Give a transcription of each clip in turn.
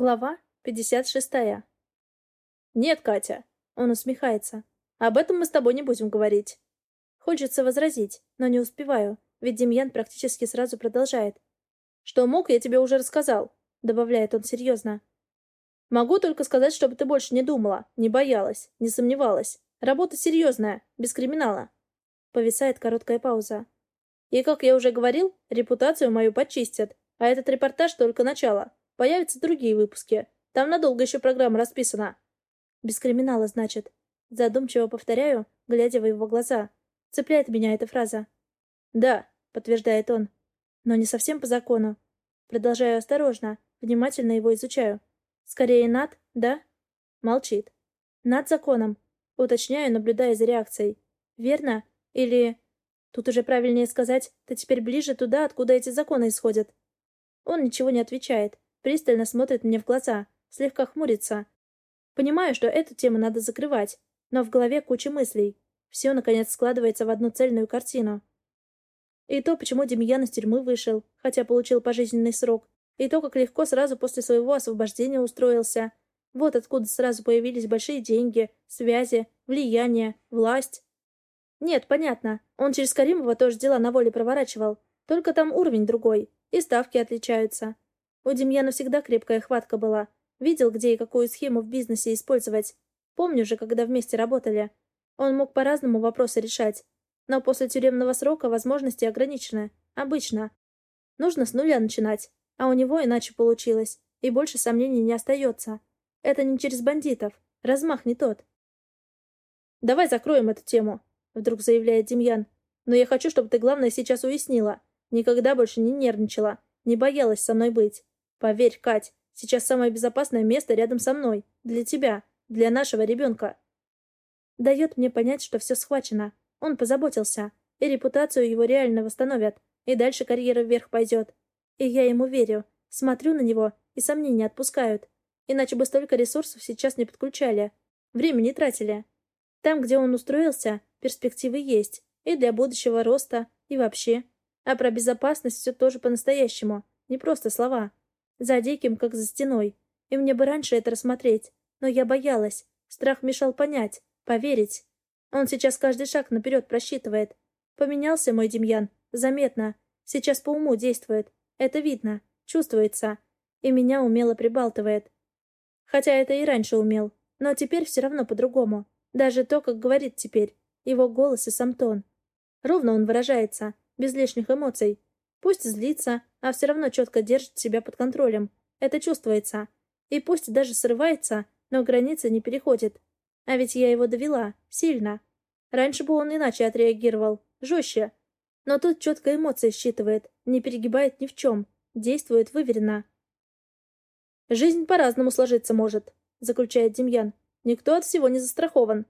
Глава 56. «Нет, Катя!» — он усмехается. «Об этом мы с тобой не будем говорить». Хочется возразить, но не успеваю, ведь Демьян практически сразу продолжает. «Что мог, я тебе уже рассказал», — добавляет он серьезно. «Могу только сказать, чтобы ты больше не думала, не боялась, не сомневалась. Работа серьезная, без криминала». Повисает короткая пауза. «И, как я уже говорил, репутацию мою почистят, а этот репортаж только начало. Появятся другие выпуски. Там надолго еще программа расписана. Без криминала, значит. Задумчиво повторяю, глядя в его глаза. Цепляет меня эта фраза. Да, подтверждает он. Но не совсем по закону. Продолжаю осторожно, внимательно его изучаю. Скорее над, да? Молчит. Над законом. Уточняю, наблюдая за реакцией. Верно? Или... Тут уже правильнее сказать, ты теперь ближе туда, откуда эти законы исходят. Он ничего не отвечает, Пристально смотрит мне в глаза, слегка хмурится. Понимаю, что эту тему надо закрывать, но в голове куча мыслей. Все, наконец, складывается в одну цельную картину. И то, почему Демьян из тюрьмы вышел, хотя получил пожизненный срок. И то, как легко сразу после своего освобождения устроился. Вот откуда сразу появились большие деньги, связи, влияние, власть. Нет, понятно. Он через Каримова тоже дела на воле проворачивал. Только там уровень другой, и ставки отличаются. У Демьяна всегда крепкая хватка была. Видел, где и какую схему в бизнесе использовать. Помню же, когда вместе работали. Он мог по-разному вопросы решать. Но после тюремного срока возможности ограничены. Обычно. Нужно с нуля начинать. А у него иначе получилось. И больше сомнений не остается. Это не через бандитов. Размах не тот. «Давай закроем эту тему», — вдруг заявляет Демьян. «Но я хочу, чтобы ты главное сейчас уяснила. Никогда больше не нервничала. Не боялась со мной быть. Поверь, Кать, сейчас самое безопасное место рядом со мной. Для тебя. Для нашего ребенка. Дает мне понять, что все схвачено. Он позаботился. И репутацию его реально восстановят. И дальше карьера вверх пойдет. И я ему верю. Смотрю на него, и сомнения отпускают. Иначе бы столько ресурсов сейчас не подключали. Время не тратили. Там, где он устроился, перспективы есть. И для будущего роста, и вообще. А про безопасность все тоже по-настоящему. Не просто слова. За диким, как за стеной. И мне бы раньше это рассмотреть. Но я боялась. Страх мешал понять, поверить. Он сейчас каждый шаг наперед просчитывает. Поменялся мой Демьян. Заметно. Сейчас по уму действует. Это видно. Чувствуется. И меня умело прибалтывает. Хотя это и раньше умел. Но теперь все равно по-другому. Даже то, как говорит теперь. Его голос и сам тон. Ровно он выражается. Без лишних эмоций. Пусть злится, а все равно четко держит себя под контролем. Это чувствуется. И пусть даже срывается, но границы не переходит. А ведь я его довела. Сильно. Раньше бы он иначе отреагировал. Жестче. Но тут четко эмоции считывает. Не перегибает ни в чем. Действует выверенно. «Жизнь по-разному сложиться может», — заключает Демьян. «Никто от всего не застрахован».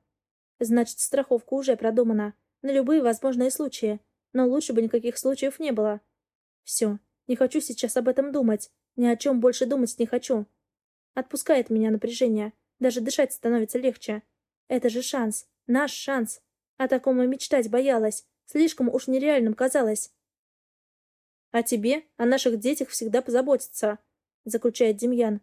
Значит, страховка уже продумана. На любые возможные случаи. Но лучше бы никаких случаев не было. Все. Не хочу сейчас об этом думать. Ни о чем больше думать не хочу. Отпускает меня напряжение. Даже дышать становится легче. Это же шанс. Наш шанс. О таком и мечтать боялась. Слишком уж нереальным казалось. «О тебе, о наших детях всегда позаботиться», — заключает Демьян.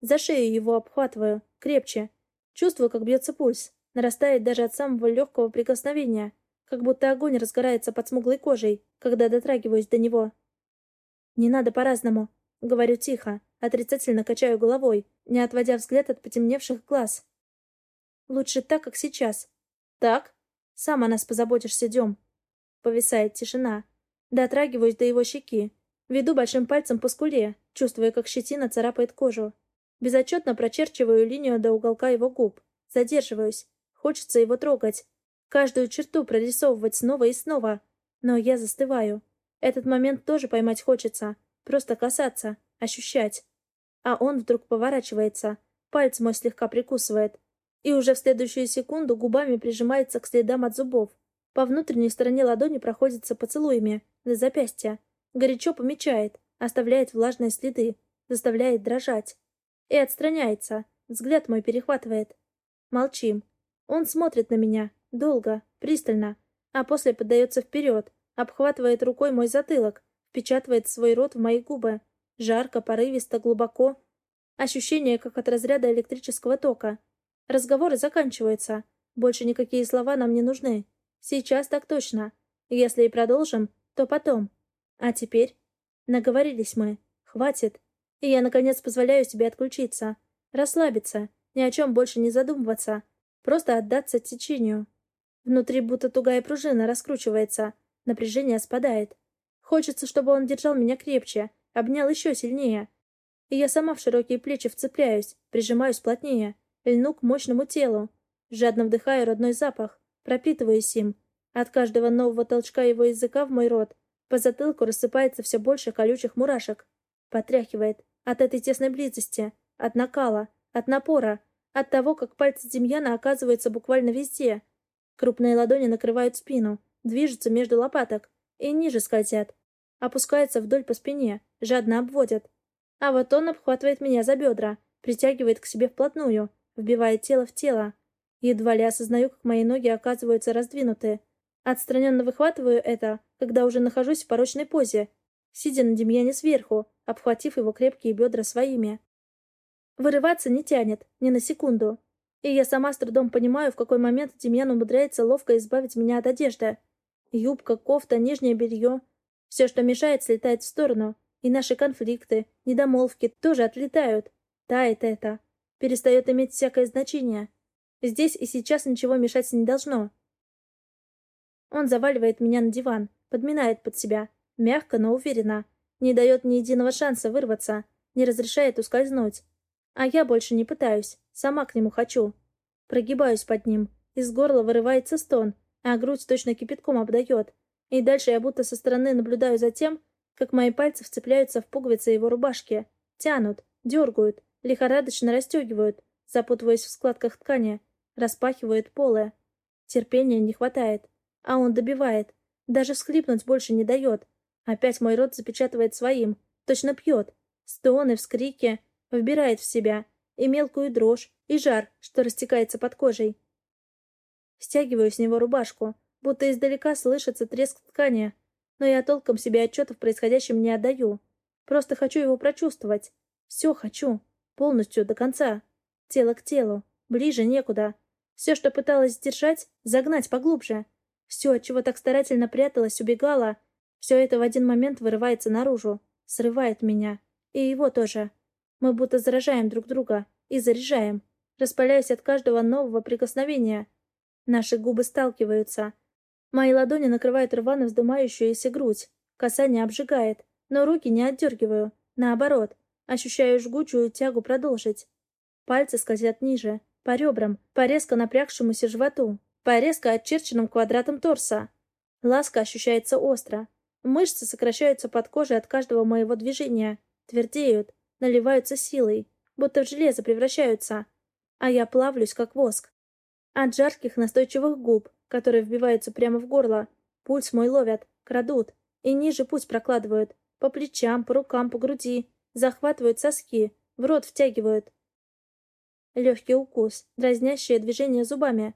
За шею его обхватываю, крепче. Чувствую, как бьется пульс. Нарастает даже от самого легкого прикосновения. Как будто огонь разгорается под смуглой кожей, когда дотрагиваюсь до него. «Не надо по-разному», — говорю тихо, отрицательно качаю головой, не отводя взгляд от потемневших глаз. «Лучше так, как сейчас». «Так?» «Сам о нас позаботишься, Дем». Повисает тишина. Дотрагиваюсь до его щеки. Веду большим пальцем по скуле, чувствуя, как щетина царапает кожу. Безотчетно прочерчиваю линию до уголка его губ. Задерживаюсь. Хочется его трогать. Каждую черту прорисовывать снова и снова. Но я застываю. Этот момент тоже поймать хочется. Просто касаться, ощущать. А он вдруг поворачивается. Палец мой слегка прикусывает. И уже в следующую секунду губами прижимается к следам от зубов. По внутренней стороне ладони проходится поцелуями. До запястья. Горячо помечает. Оставляет влажные следы. Заставляет дрожать. И отстраняется. Взгляд мой перехватывает. Молчим. Он смотрит на меня. Долго. Пристально. А после поддается вперед Обхватывает рукой мой затылок, впечатывает свой рот в мои губы. Жарко, порывисто, глубоко. Ощущение, как от разряда электрического тока. Разговоры заканчиваются. Больше никакие слова нам не нужны. Сейчас так точно. Если и продолжим, то потом. А теперь? Наговорились мы. Хватит. И я, наконец, позволяю себе отключиться. Расслабиться. Ни о чем больше не задумываться. Просто отдаться течению. Внутри будто тугая пружина раскручивается. Напряжение спадает. Хочется, чтобы он держал меня крепче, обнял еще сильнее. И я сама в широкие плечи вцепляюсь, прижимаюсь плотнее, льну к мощному телу. Жадно вдыхаю родной запах, пропитываюсь им. От каждого нового толчка его языка в мой рот по затылку рассыпается все больше колючих мурашек. Потряхивает от этой тесной близости, от накала, от напора, от того, как пальцы Демьяна оказываются буквально везде. Крупные ладони накрывают спину, движутся между лопаток и ниже скользят. Опускаются вдоль по спине, жадно обводят. А вот он обхватывает меня за бедра, притягивает к себе вплотную, вбивает тело в тело. Едва ли осознаю, как мои ноги оказываются раздвинуты. Отстраненно выхватываю это, когда уже нахожусь в порочной позе, сидя на Демьяне сверху, обхватив его крепкие бедра своими. Вырываться не тянет, ни на секунду. И я сама с трудом понимаю, в какой момент Демьян умудряется ловко избавить меня от одежды. Юбка, кофта, нижнее белье. Все, что мешает, слетает в сторону. И наши конфликты, недомолвки тоже отлетают. Тает это. Перестает иметь всякое значение. Здесь и сейчас ничего мешать не должно. Он заваливает меня на диван, подминает под себя. Мягко, но уверенно. Не дает ни единого шанса вырваться. Не разрешает ускользнуть. А я больше не пытаюсь. Сама к нему хочу. Прогибаюсь под ним. Из горла вырывается стон, а грудь точно кипятком обдает. И дальше я будто со стороны наблюдаю за тем, как мои пальцы вцепляются в пуговицы его рубашки. Тянут, дергают, лихорадочно расстегивают, запутываясь в складках ткани, распахивают полы. Терпения не хватает. А он добивает. Даже всхлипнуть больше не дает. Опять мой рот запечатывает своим. Точно пьет. Стоны, вскрики. Вбирает в себя. И мелкую дрожь, и жар, что растекается под кожей. Стягиваю с него рубашку, будто издалека слышится треск ткани, но я толком себе отчета в происходящем не отдаю. Просто хочу его прочувствовать. Все хочу. Полностью, до конца. Тело к телу. Ближе некуда. Все, что пыталась сдержать, загнать поглубже. Все, чего так старательно пряталась, убегала, все это в один момент вырывается наружу, срывает меня. И его тоже. Мы будто заражаем друг друга и заряжаем, распаляясь от каждого нового прикосновения. Наши губы сталкиваются. Мои ладони накрывают рвано вздымающуюся грудь. Касание обжигает, но руки не отдергиваю. Наоборот, ощущаю жгучую тягу продолжить. Пальцы скользят ниже, по ребрам, по резко напрягшемуся животу, по резко очерченным квадратам торса. Ласка ощущается остро. Мышцы сокращаются под кожей от каждого моего движения, твердеют, наливаются силой, будто в железо превращаются. А я плавлюсь, как воск. От жарких настойчивых губ, которые вбиваются прямо в горло, пульс мой ловят, крадут, и ниже путь прокладывают, по плечам, по рукам, по груди, захватывают соски, в рот втягивают. Легкий укус, дразнящее движение зубами.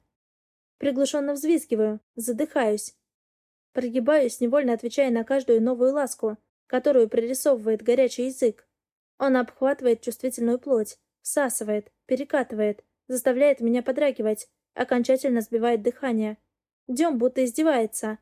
Приглушенно взвизгиваю, задыхаюсь. Прогибаюсь, невольно отвечая на каждую новую ласку, которую прорисовывает горячий язык. Он обхватывает чувствительную плоть, всасывает, перекатывает, заставляет меня подрагивать, окончательно сбивает дыхание. Дем будто издевается.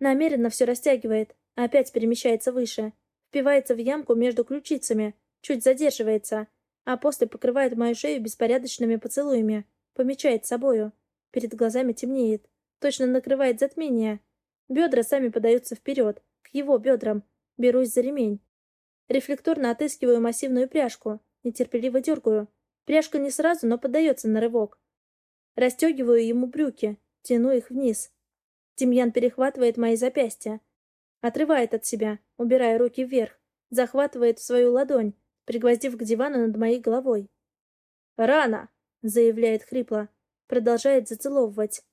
Намеренно все растягивает, опять перемещается выше, впивается в ямку между ключицами, чуть задерживается, а после покрывает мою шею беспорядочными поцелуями, помечает собою. Перед глазами темнеет, точно накрывает затмение. Бедра сами подаются вперед, к его бедрам. Берусь за ремень. Рефлекторно отыскиваю массивную пряжку. Нетерпеливо дергаю. Пряжка не сразу, но поддается на рывок. Растегиваю ему брюки, тяну их вниз. Тимьян перехватывает мои запястья. Отрывает от себя, убирая руки вверх. Захватывает в свою ладонь, пригвоздив к дивану над моей головой. «Рано!» — заявляет хрипло. Продолжает зацеловывать.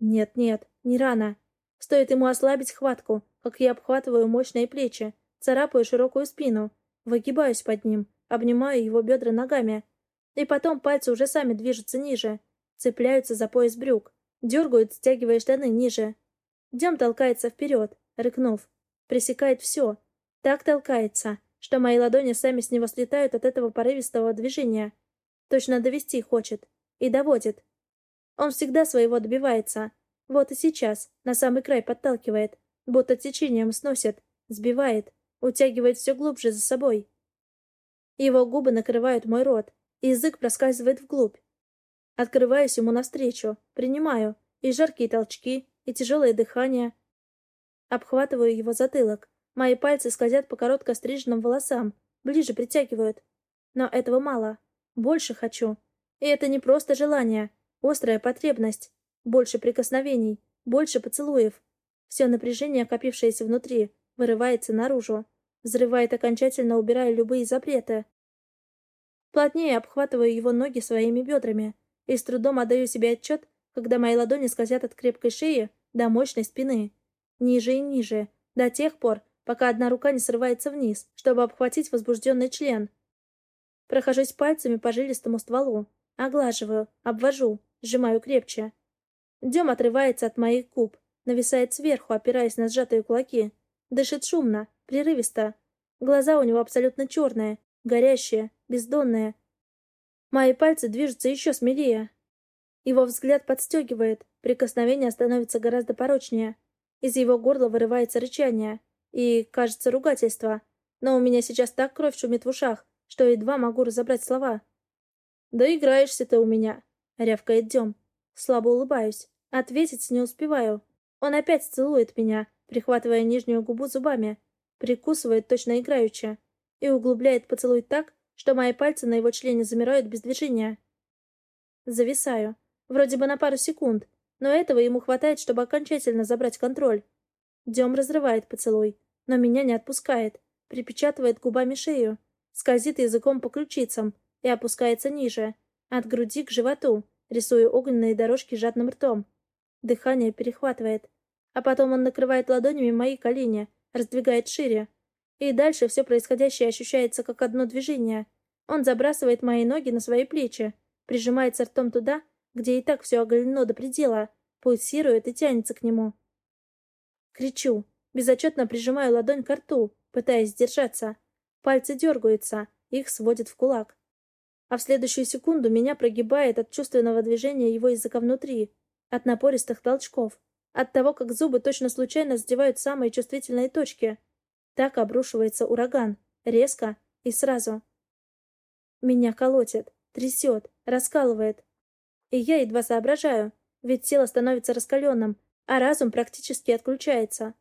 «Нет-нет, не рано. Стоит ему ослабить хватку, как я обхватываю мощные плечи, царапаю широкую спину, выгибаюсь под ним, обнимаю его бедра ногами. И потом пальцы уже сами движутся ниже, цепляются за пояс брюк, дергают, стягивая штаны ниже. Дем толкается вперед, рыкнув. Пресекает все. Так толкается, что мои ладони сами с него слетают от этого порывистого движения. Точно довести хочет. И доводит. Он всегда своего добивается. Вот и сейчас, на самый край подталкивает, будто течением сносит, сбивает, утягивает все глубже за собой. Его губы накрывают мой рот, язык проскальзывает вглубь. Открываюсь ему навстречу, принимаю, и жаркие толчки, и тяжелое дыхание. Обхватываю его затылок. Мои пальцы скользят по коротко стриженным волосам, ближе притягивают. Но этого мало. Больше хочу. И это не просто желание, острая потребность. Больше прикосновений, больше поцелуев. Все напряжение, копившееся внутри, вырывается наружу. Взрывает окончательно, убирая любые запреты. Плотнее обхватываю его ноги своими бедрами и с трудом отдаю себе отчет, когда мои ладони скользят от крепкой шеи до мощной спины. Ниже и ниже, до тех пор, пока одна рука не срывается вниз, чтобы обхватить возбужденный член. Прохожусь пальцами по жилистому стволу, оглаживаю, обвожу, сжимаю крепче. Дем отрывается от моих губ, нависает сверху, опираясь на сжатые кулаки. Дышит шумно, прерывисто. Глаза у него абсолютно черные, горящие, бездонные. Мои пальцы движутся еще смелее. Его взгляд подстегивает, прикосновение становится гораздо порочнее. Из его горла вырывается рычание и, кажется, ругательство. Но у меня сейчас так кровь шумит в ушах, что едва могу разобрать слова. «Да играешься ты у меня», — рявкает Дем. Слабо улыбаюсь. Ответить не успеваю. Он опять целует меня, прихватывая нижнюю губу зубами, прикусывает точно играючи и углубляет поцелуй так, что мои пальцы на его члене замирают без движения. Зависаю. Вроде бы на пару секунд, но этого ему хватает, чтобы окончательно забрать контроль. Дем разрывает поцелуй, но меня не отпускает, припечатывает губами шею, скользит языком по ключицам и опускается ниже, от груди к животу, рисуя огненные дорожки жадным ртом. Дыхание перехватывает. А потом он накрывает ладонями мои колени, раздвигает шире. И дальше все происходящее ощущается как одно движение. Он забрасывает мои ноги на свои плечи, прижимается ртом туда, где и так все оголено до предела, пульсирует и тянется к нему. Кричу, безотчетно прижимаю ладонь к рту, пытаясь сдержаться. Пальцы дергаются, их сводит в кулак. А в следующую секунду меня прогибает от чувственного движения его языка внутри, от напористых толчков, от того, как зубы точно случайно задевают самые чувствительные точки. Так обрушивается ураган, резко и сразу. Меня колотит, трясет, раскалывает. И я едва соображаю, ведь тело становится раскаленным, а разум практически отключается.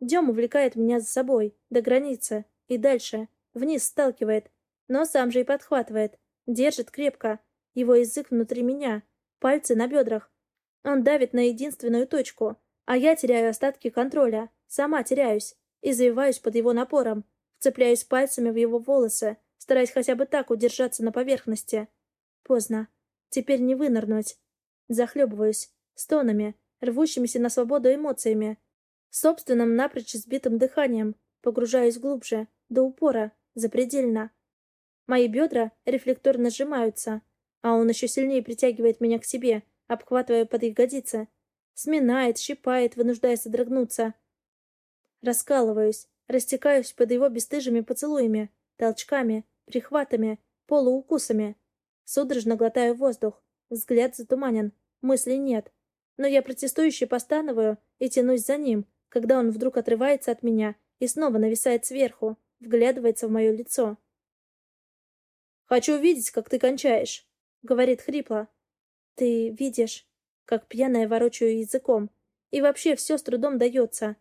Дем увлекает меня за собой, до границы, и дальше, вниз сталкивает, но сам же и подхватывает, держит крепко, его язык внутри меня, пальцы на бедрах. Он давит на единственную точку, а я теряю остатки контроля, сама теряюсь, и завиваюсь под его напором, вцепляюсь пальцами в его волосы, стараясь хотя бы так удержаться на поверхности. Поздно. Теперь не вынырнуть. Захлебываюсь, стонами, рвущимися на свободу эмоциями, собственным напрочь сбитым дыханием, погружаюсь глубже, до упора, запредельно. Мои бедра рефлекторно сжимаются, а он еще сильнее притягивает меня к себе, обхватывая под ягодицы. Сминает, щипает, вынуждая содрогнуться. Раскалываюсь, растекаюсь под его бесстыжими поцелуями, толчками, прихватами, полуукусами. Судорожно глотаю воздух. Взгляд затуманен, мыслей нет. Но я протестующе постановаю и тянусь за ним, когда он вдруг отрывается от меня и снова нависает сверху, вглядывается в мое лицо. «Хочу видеть, как ты кончаешь», — говорит хрипло. «Ты видишь, как пьяная ворочаю языком, и вообще все с трудом дается.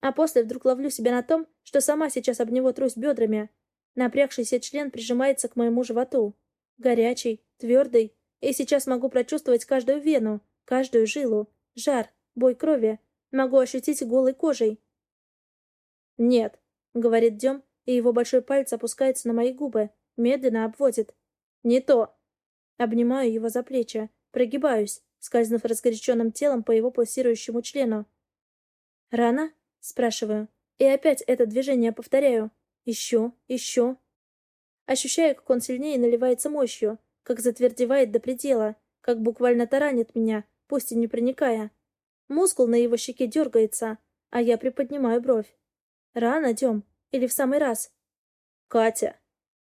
А после вдруг ловлю себя на том, что сама сейчас об него трусь бедрами. Напрягшийся член прижимается к моему животу. Горячий, твердый, и сейчас могу прочувствовать каждую вену, каждую жилу, жар, бой крови. Могу ощутить голой кожей. «Нет», — говорит Дем, и его большой палец опускается на мои губы, медленно обводит. «Не то!» Обнимаю его за плечи, прогибаюсь, скользнув разгоряченным телом по его пульсирующему члену. «Рано?» — спрашиваю. И опять это движение повторяю. Еще, еще. Ощущаю, как он сильнее наливается мощью, как затвердевает до предела, как буквально таранит меня, пусть и не проникая. Мускул на его щеке дергается, а я приподнимаю бровь. Рано, Дем? Или в самый раз? «Катя!»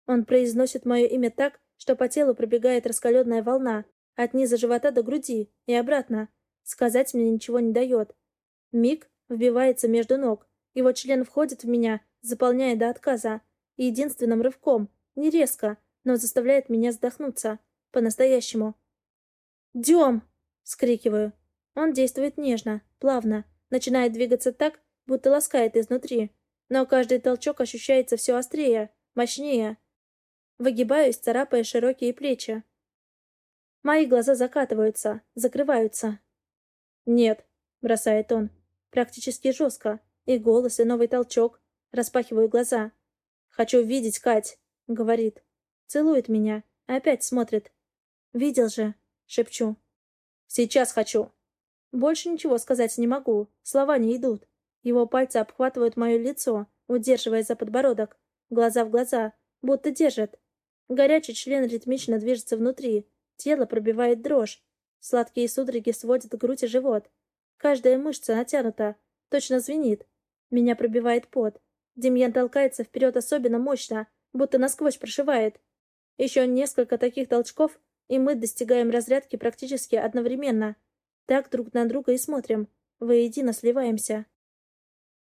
Он произносит мое имя так, что по телу пробегает раскаленная волна, от низа живота до груди и обратно. Сказать мне ничего не дает. Миг вбивается между ног. Его член входит в меня, заполняя до отказа. Единственным рывком, не резко, но заставляет меня вздохнуться. По-настоящему. «Дем!» — скрикиваю. Он действует нежно, плавно, начинает двигаться так, будто ласкает изнутри. Но каждый толчок ощущается все острее, мощнее. Выгибаюсь, царапая широкие плечи. Мои глаза закатываются, закрываются. «Нет», — бросает он, практически жестко. И голос, и новый толчок. Распахиваю глаза. «Хочу видеть, Кать», — говорит. Целует меня, опять смотрит. «Видел же», — шепчу. «Сейчас хочу». Больше ничего сказать не могу, слова не идут. Его пальцы обхватывают мое лицо, удерживая за подбородок. Глаза в глаза, будто держат. Горячий член ритмично движется внутри. Тело пробивает дрожь. Сладкие судороги сводят грудь и живот. Каждая мышца натянута. Точно звенит. Меня пробивает пот. Демьян толкается вперед особенно мощно, будто насквозь прошивает. Еще несколько таких толчков, и мы достигаем разрядки практически одновременно. Так друг на друга и смотрим. Воедино сливаемся.